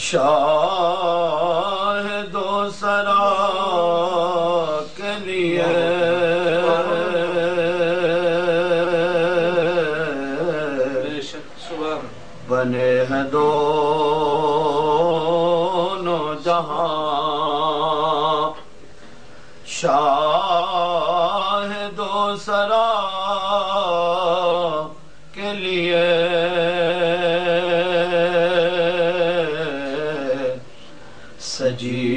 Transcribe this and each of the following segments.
شاہ دو سرا کے لیے بنے ہیں دو جہاں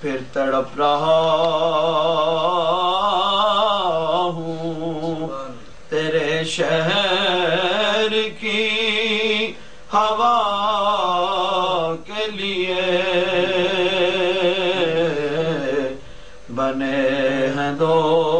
پھر تڑپ رہا ہوں۔ تیرے شہر کی ہوا کے لیے بنے ہیں دو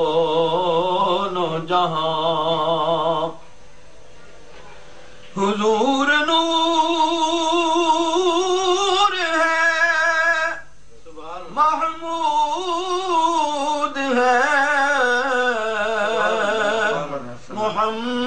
um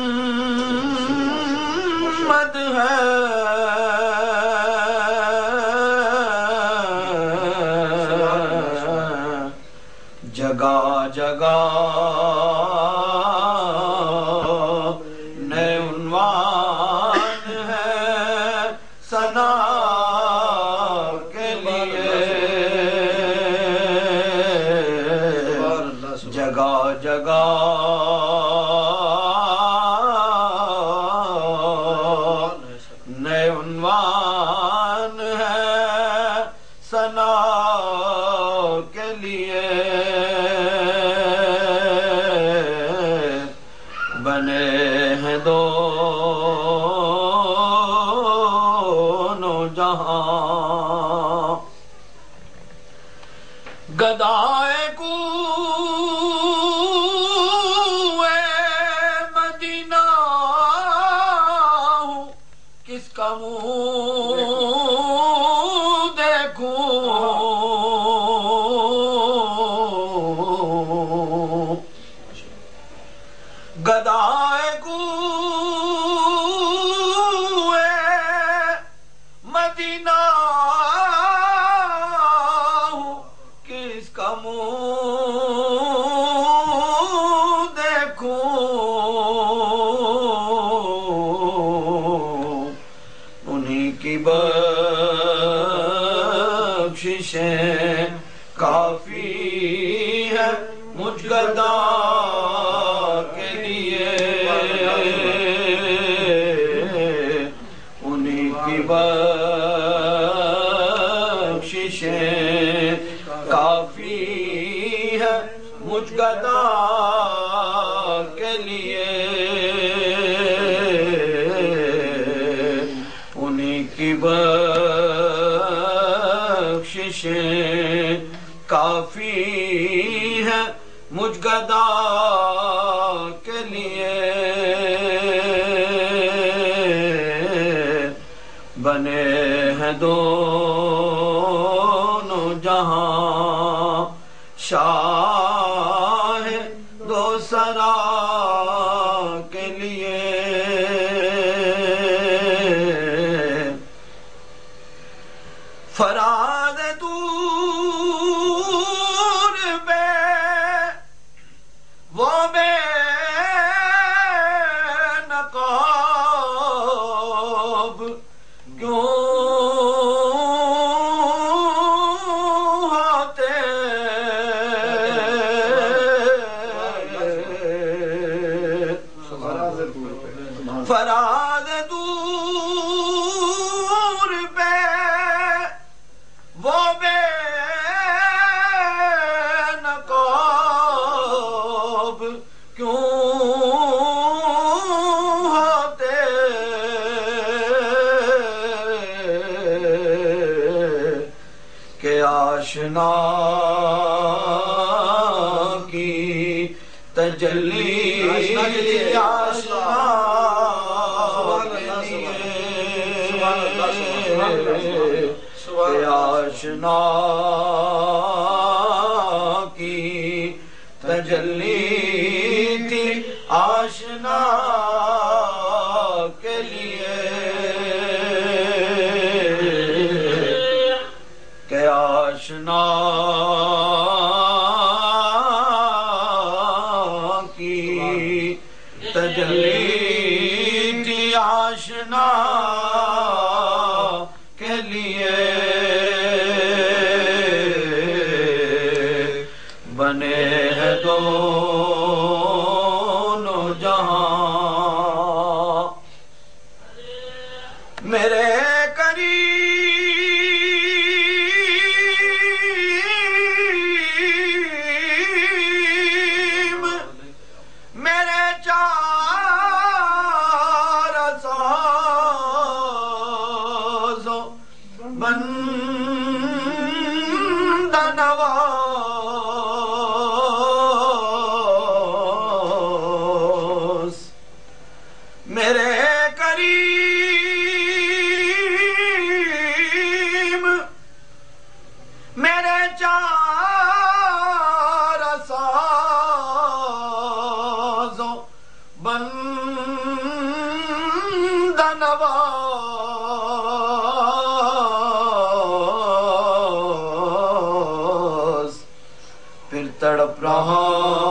فنا کے لیے۔ بنے ہیں دو جہاں۔ گدائے کو بخشیں کافی ہے مجھ گدا کے لیے۔ انہیں کی بخشیں کافی ہے مجھ گدا بخششیں کافی ہے مجھ گدا کے لیے۔ بنے ہیں دونوں جہاں شاہ فراد دور پہ وہ بے نقاب کیوں ہوتے کہ آشنا کی تجلی۔ کہ آشنا کی تجلی تھی آشنا کے لیے کہ آشنا ہیں پھر تڑپ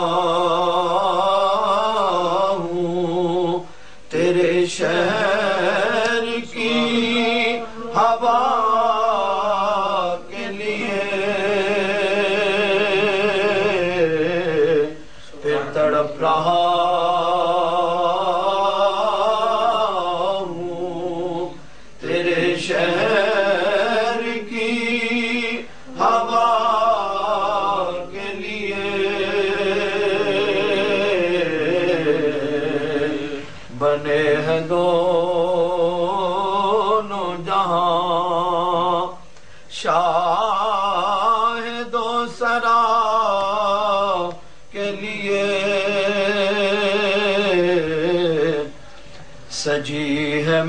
بنے ہیں دونوں جہاں شاہ دو سرا کے لیے سجی ہے